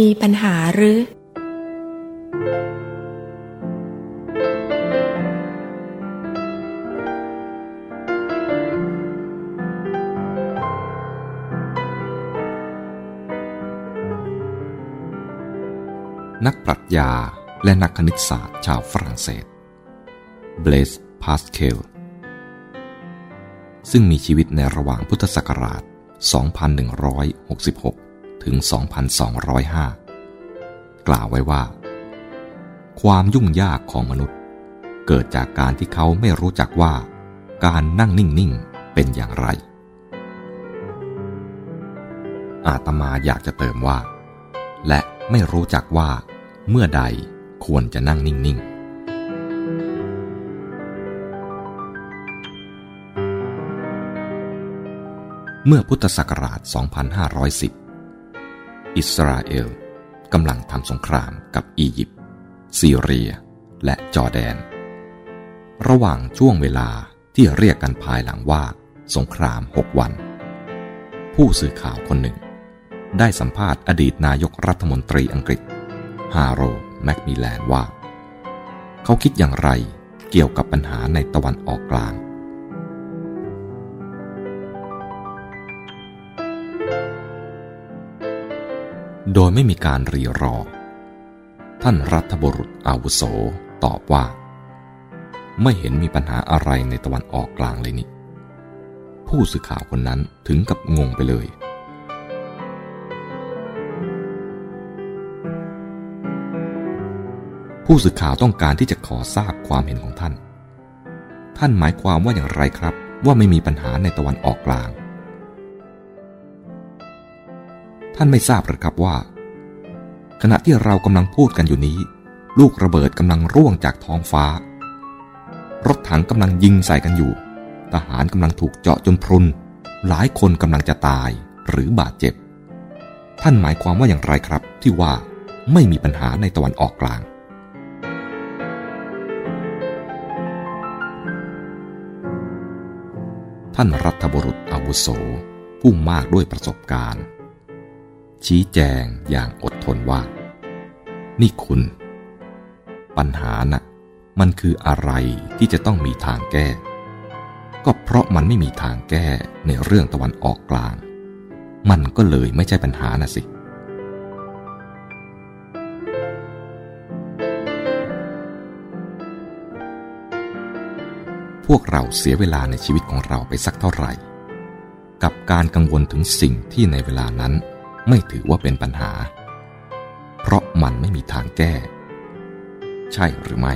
มีปัญหาหรือ นักปรัชญาและนักคณิตศาสตร์ชาวฝรั่งเศส เบลสพาสเคล ซึ่งมีชีวิตในระหว่างพุทธศักราช 2166 ถึง 2205 กล่าวไว้ว่า ความยุ่งยากของมนุษย์ เกิดจากการที่เขาไม่รู้จักว่า การนั่งนิ่ง ๆ เป็นอย่างไร อาตมาอยากจะเติมว่า และไม่รู้จักว่า เมื่อใดควรจะนั่งนิ่ง ๆเมื่อพุทธศักราช 2510 อิสราเอลกำลังทำสงครามกับอียิปต์ซีเรีย และจอร์แดน ระหว่างช่วงเวลาที่เรียกกันภายหลังว่า สงครามหกวัน ผู้สื่อข่าวคนหนึ่ง ได้สัมภาษณ์อดีตนายกรัฐมนตรีอังกฤษ ฮาโรแมคมิแลนว่า เขาคิดอย่างไรเกี่ยวกับปัญหาในตะวันออกกลาง โดยไม่มีการรีรอ ท่านรัฐบุรุษอาวุโสตอบว่า ไม่เห็นมีปัญหาอะไรในตะวันออกกลางเลยนี่ ผู้สื่อข่าวคนนั้นถึงกับงงไปเลย ผู้สื่อข่าวต้องการที่จะขอทราบความเห็นของท่าน ท่านหมายความว่าอย่างไรครับ ว่าไม่มีปัญหาในตะวันออกกลางานไม่ทราบหรือครับว่า ขณะที่เรากำลังพูดกันอยู่นี้ ลูกระเบิดกำลังร่วงจากท้องฟ้า รถถังกำลังยิงใส่กันอยู่ ทหารกำลังถูกเจาะจนพรุน หลายคนกำลังจะตายหรือบาดเจ็บ ท่านหมายความว่าอย่างไรครับ ที่ว่าไม่มีปัญหาในตะวันออกกลางท่านรัฐบุรุษอาวุโส ผู้มากด้วยประสบการณ์ ชี้แจงอย่างอดทนว่า นี่คุณ ปัญหานะ่ะมันคืออะไรที่จะต้องมีทางแก้ ก็เพราะมันไม่มีทางแก้ในเรื่องตะวันออกกลาง มันก็เลยไม่ใช่ปัญหาน่ะสิ พวกเราเสียเวลาในชีวิตของเราไปสักเท่าไหร่ กับการกังวลถึงสิ่งที่ในเวลานั้น ไม่ถือว่าเป็นปัญหา เพราะมันไม่มีทางแก้ ใช่หรือไม่